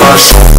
Rush.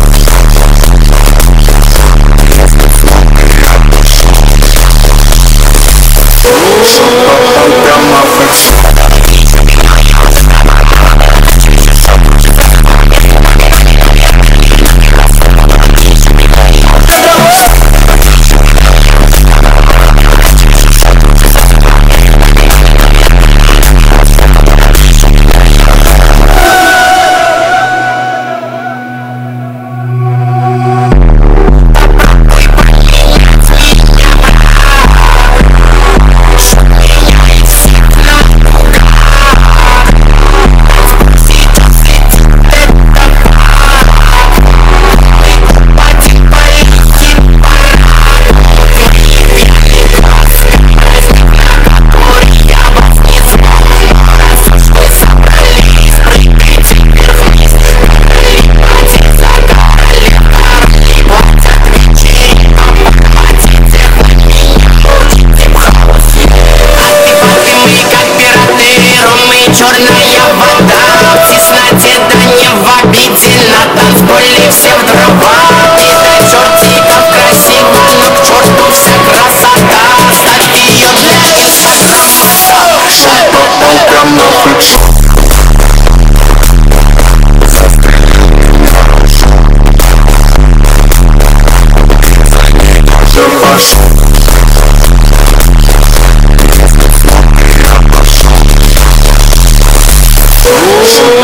были все в дрова Чертиков красиво, но к черту вся красота. Ставь ее дальше Шапа утром на фальшон Oh